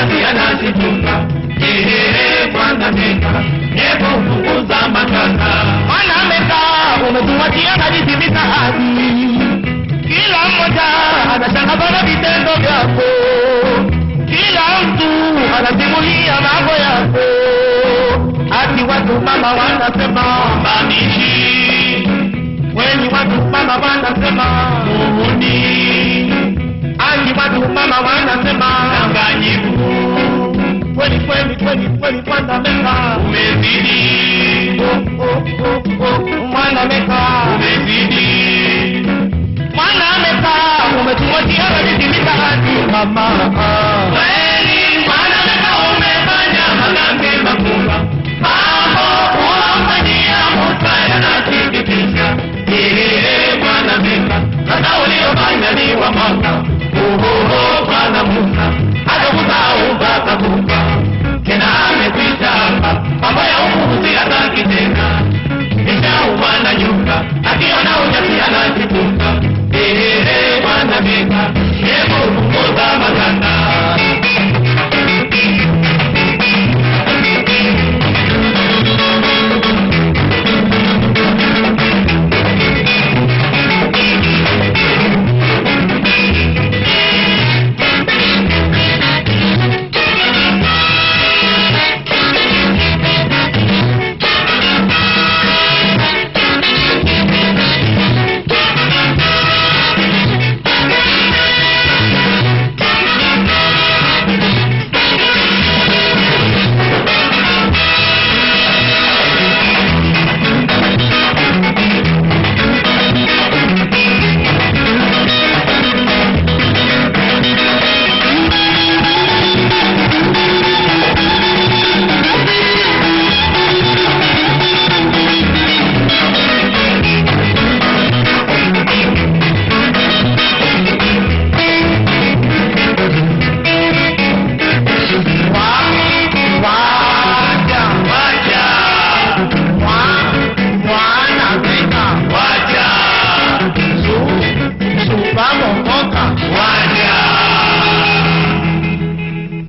kwanza pia nazitunga jehehe kwanza menga nepo kupunguza matanga wanameka umetuwatia najitimiza hadi kila mmoja anashanga vitendo vyako. Kila mtu anasimulia mambo yako. Hati watu mama wanasema bamishi weni watu mama wanasema muhuni watu mama wanasema danganyifu, kweli kweli kweli kweli kwanza meka. Umezidi, oh, oh, oh, oh, mwana meka. Umezidi, mwana meka. Umetumotia badilimika hadi mama ah.